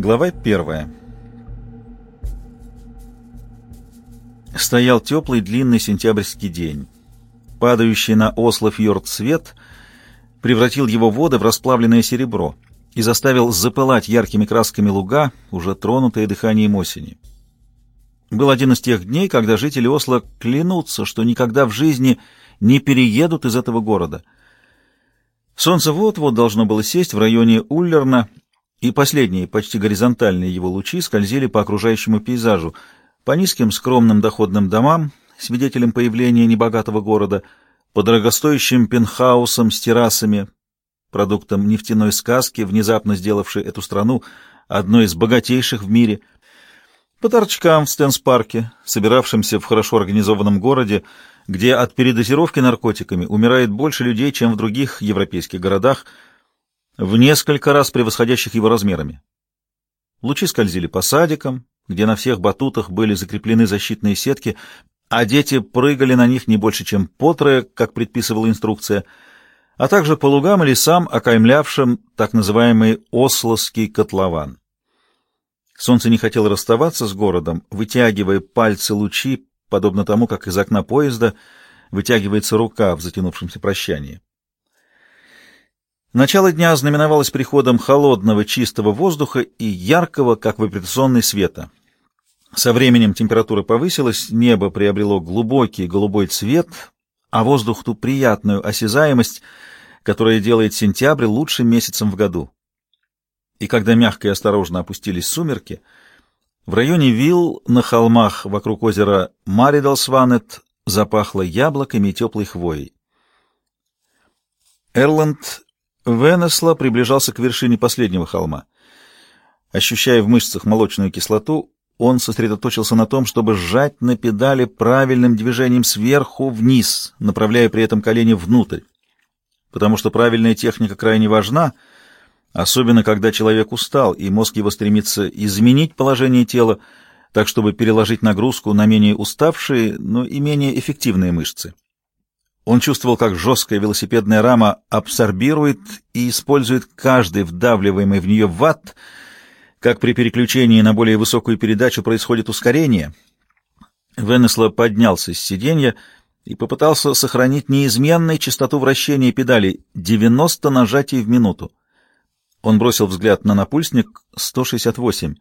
Глава первая. Стоял теплый длинный сентябрьский день. Падающий на Осло фьорд свет превратил его воды в расплавленное серебро и заставил запылать яркими красками луга, уже тронутые дыханием осени. Был один из тех дней, когда жители Осло клянутся, что никогда в жизни не переедут из этого города. Солнце вот-вот должно было сесть в районе Уллерна, и последние, почти горизонтальные его лучи скользили по окружающему пейзажу, по низким скромным доходным домам, свидетелям появления небогатого города, по дорогостоящим пентхаусам с террасами, продуктом нефтяной сказки, внезапно сделавшей эту страну одной из богатейших в мире, по торчкам в Стенс-парке, собиравшимся в хорошо организованном городе, где от передозировки наркотиками умирает больше людей, чем в других европейских городах, в несколько раз превосходящих его размерами. Лучи скользили по садикам, где на всех батутах были закреплены защитные сетки, а дети прыгали на них не больше, чем по трое, как предписывала инструкция, а также по лугам и лесам, окаймлявшим так называемый Ословский котлован. Солнце не хотело расставаться с городом, вытягивая пальцы лучи, подобно тому, как из окна поезда вытягивается рука в затянувшемся прощании. Начало дня знаменовалось приходом холодного чистого воздуха и яркого, как в операционной, света. Со временем температура повысилась, небо приобрело глубокий голубой цвет, а воздух ту приятную осязаемость, которая делает сентябрь лучшим месяцем в году. И когда мягко и осторожно опустились сумерки, в районе вилл на холмах вокруг озера Маридалсванет запахло яблоками и теплой хвоей. Эрланд Венесла приближался к вершине последнего холма. Ощущая в мышцах молочную кислоту, он сосредоточился на том, чтобы сжать на педали правильным движением сверху вниз, направляя при этом колени внутрь. Потому что правильная техника крайне важна, особенно когда человек устал, и мозг его стремится изменить положение тела, так чтобы переложить нагрузку на менее уставшие, но и менее эффективные мышцы. Он чувствовал, как жесткая велосипедная рама абсорбирует и использует каждый вдавливаемый в нее ватт, как при переключении на более высокую передачу происходит ускорение. Венесло поднялся с сиденья и попытался сохранить неизменной частоту вращения педалей 90 нажатий в минуту. Он бросил взгляд на напульсник 168.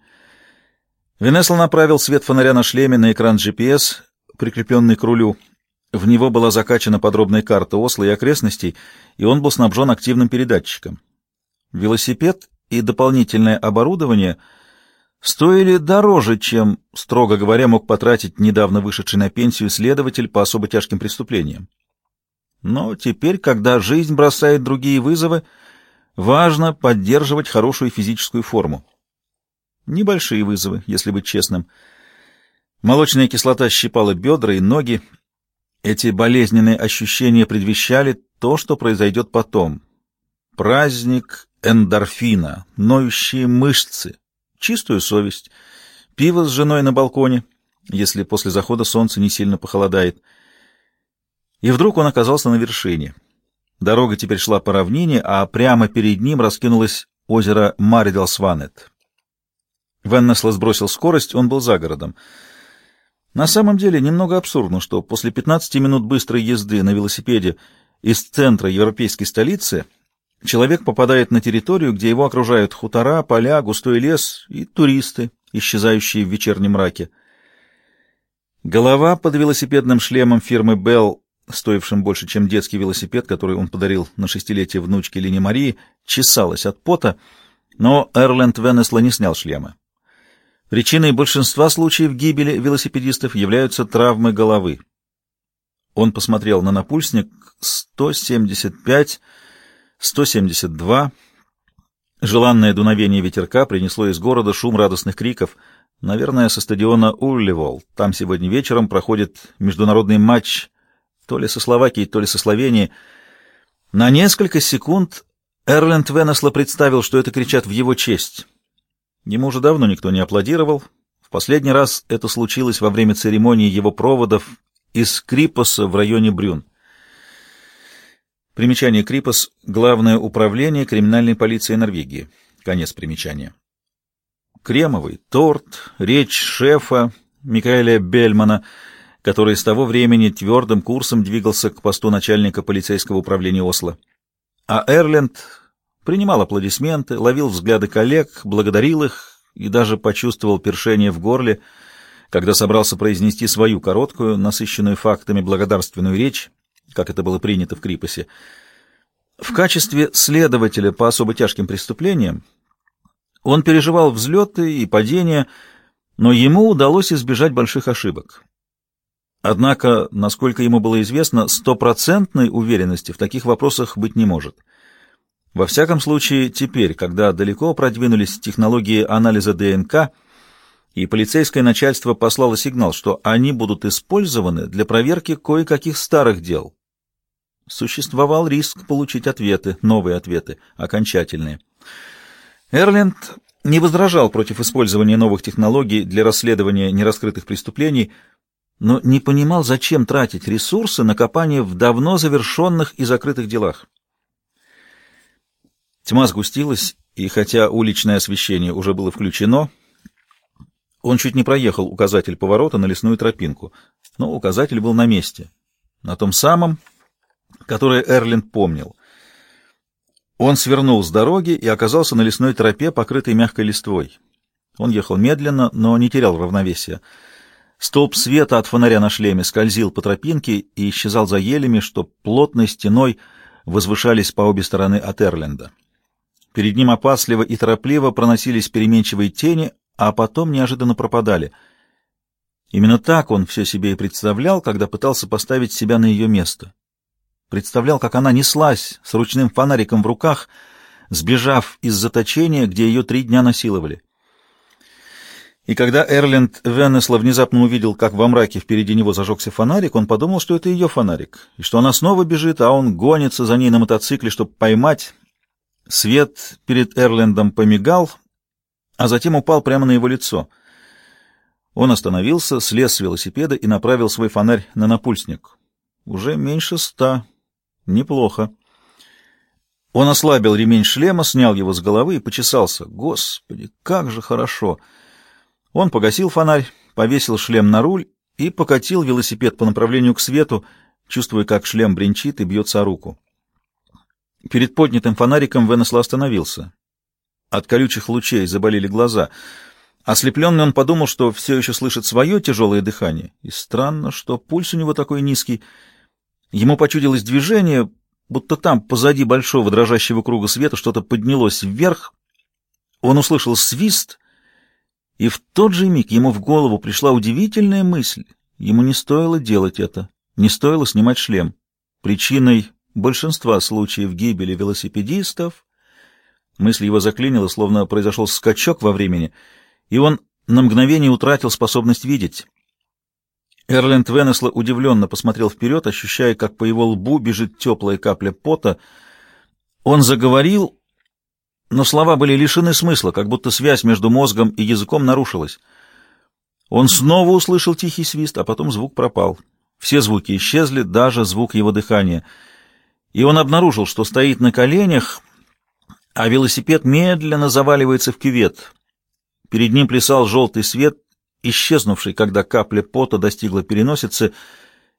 Венесло направил свет фонаря на шлеме на экран GPS, прикрепленный к рулю. В него была закачана подробная карта Осло и окрестностей, и он был снабжен активным передатчиком. Велосипед и дополнительное оборудование стоили дороже, чем, строго говоря, мог потратить недавно вышедший на пенсию следователь по особо тяжким преступлениям. Но теперь, когда жизнь бросает другие вызовы, важно поддерживать хорошую физическую форму. Небольшие вызовы, если быть честным. Молочная кислота щипала бедра и ноги. Эти болезненные ощущения предвещали то, что произойдет потом. Праздник эндорфина, ноющие мышцы, чистую совесть, пиво с женой на балконе, если после захода солнца не сильно похолодает. И вдруг он оказался на вершине. Дорога теперь шла по равнине, а прямо перед ним раскинулось озеро Маридалсванет. Веннесло сбросил скорость, он был за городом. На самом деле немного абсурдно, что после 15 минут быстрой езды на велосипеде из центра европейской столицы человек попадает на территорию, где его окружают хутора, поля, густой лес и туристы, исчезающие в вечернем мраке. Голова под велосипедным шлемом фирмы Bell, стоившим больше, чем детский велосипед, который он подарил на шестилетие внучке Лине Марии, чесалась от пота, но Эрленд Венесла не снял шлема. Причиной большинства случаев гибели велосипедистов являются травмы головы. Он посмотрел на напульсник 175 172. Желанное дуновение ветерка принесло из города шум радостных криков. Наверное, со стадиона Улливол. Там сегодня вечером проходит международный матч то ли со Словакией, то ли со Словенией. На несколько секунд Эрленд Венесло представил, что это кричат в его честь. Ему уже давно никто не аплодировал. В последний раз это случилось во время церемонии его проводов из Крипоса в районе Брюн. Примечание Крипос — Главное управление криминальной полиции Норвегии. Конец примечания. Кремовый торт, речь шефа Микаэля Бельмана, который с того времени твердым курсом двигался к посту начальника полицейского управления Осло. А Эрленд принимал аплодисменты, ловил взгляды коллег, благодарил их и даже почувствовал першение в горле, когда собрался произнести свою короткую, насыщенную фактами благодарственную речь, как это было принято в Крипосе. В качестве следователя по особо тяжким преступлениям он переживал взлеты и падения, но ему удалось избежать больших ошибок. Однако, насколько ему было известно, стопроцентной уверенности в таких вопросах быть не может. Во всяком случае, теперь, когда далеко продвинулись технологии анализа ДНК, и полицейское начальство послало сигнал, что они будут использованы для проверки кое-каких старых дел. Существовал риск получить ответы, новые ответы, окончательные. Эрленд не возражал против использования новых технологий для расследования нераскрытых преступлений, но не понимал, зачем тратить ресурсы на копание в давно завершенных и закрытых делах. Тьма сгустилась, и хотя уличное освещение уже было включено, он чуть не проехал указатель поворота на лесную тропинку, но указатель был на месте, на том самом, которое Эрленд помнил. Он свернул с дороги и оказался на лесной тропе, покрытой мягкой листвой. Он ехал медленно, но не терял равновесия. Столб света от фонаря на шлеме скользил по тропинке и исчезал за елями, что плотной стеной возвышались по обе стороны от Эрленда. Перед ним опасливо и торопливо проносились переменчивые тени, а потом неожиданно пропадали. Именно так он все себе и представлял, когда пытался поставить себя на ее место представлял, как она неслась с ручным фонариком в руках, сбежав из заточения, где ее три дня насиловали. И когда Эрленд Венесла внезапно увидел, как во мраке впереди него зажегся фонарик, он подумал, что это ее фонарик, и что она снова бежит, а он гонится за ней на мотоцикле, чтобы поймать. Свет перед Эрлендом помигал, а затем упал прямо на его лицо. Он остановился, слез с велосипеда и направил свой фонарь на напульсник. Уже меньше ста, Неплохо. Он ослабил ремень шлема, снял его с головы и почесался. Господи, как же хорошо! Он погасил фонарь, повесил шлем на руль и покатил велосипед по направлению к свету, чувствуя, как шлем бренчит и бьется о руку. Перед поднятым фонариком Венесла остановился. От колючих лучей заболели глаза. Ослепленный он подумал, что все еще слышит свое тяжелое дыхание. И странно, что пульс у него такой низкий — Ему почудилось движение, будто там, позади большого дрожащего круга света, что-то поднялось вверх. Он услышал свист, и в тот же миг ему в голову пришла удивительная мысль. Ему не стоило делать это, не стоило снимать шлем. Причиной большинства случаев гибели велосипедистов мысль его заклинила, словно произошел скачок во времени, и он на мгновение утратил способность видеть. Эрленд Венесла удивленно посмотрел вперед, ощущая, как по его лбу бежит теплая капля пота. Он заговорил, но слова были лишены смысла, как будто связь между мозгом и языком нарушилась. Он снова услышал тихий свист, а потом звук пропал. Все звуки исчезли, даже звук его дыхания. И он обнаружил, что стоит на коленях, а велосипед медленно заваливается в кювет. Перед ним плясал желтый свет — исчезнувший, когда капля пота достигла переносицы,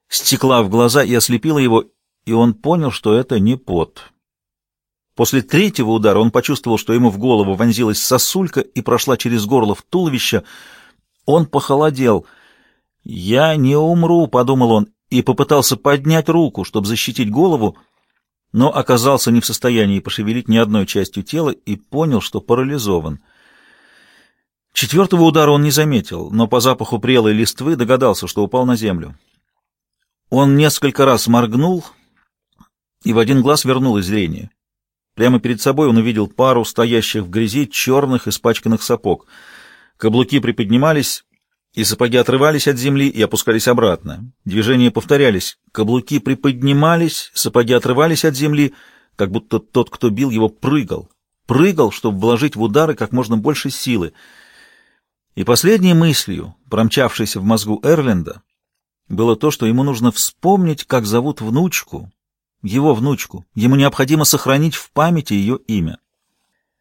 стекла в глаза и ослепила его, и он понял, что это не пот. После третьего удара он почувствовал, что ему в голову вонзилась сосулька и прошла через горло в туловище. Он похолодел. «Я не умру», — подумал он, и попытался поднять руку, чтобы защитить голову, но оказался не в состоянии пошевелить ни одной частью тела и понял, что парализован. Четвертого удара он не заметил, но по запаху прелой листвы догадался, что упал на землю. Он несколько раз моргнул, и в один глаз вернулось зрение. Прямо перед собой он увидел пару стоящих в грязи черных испачканных сапог. Каблуки приподнимались, и сапоги отрывались от земли и опускались обратно. Движения повторялись. Каблуки приподнимались, сапоги отрывались от земли, как будто тот, кто бил его, прыгал. Прыгал, чтобы вложить в удары как можно больше силы — и последней мыслью, промчавшейся в мозгу Эрленда, было то, что ему нужно вспомнить, как зовут внучку, его внучку. Ему необходимо сохранить в памяти ее имя.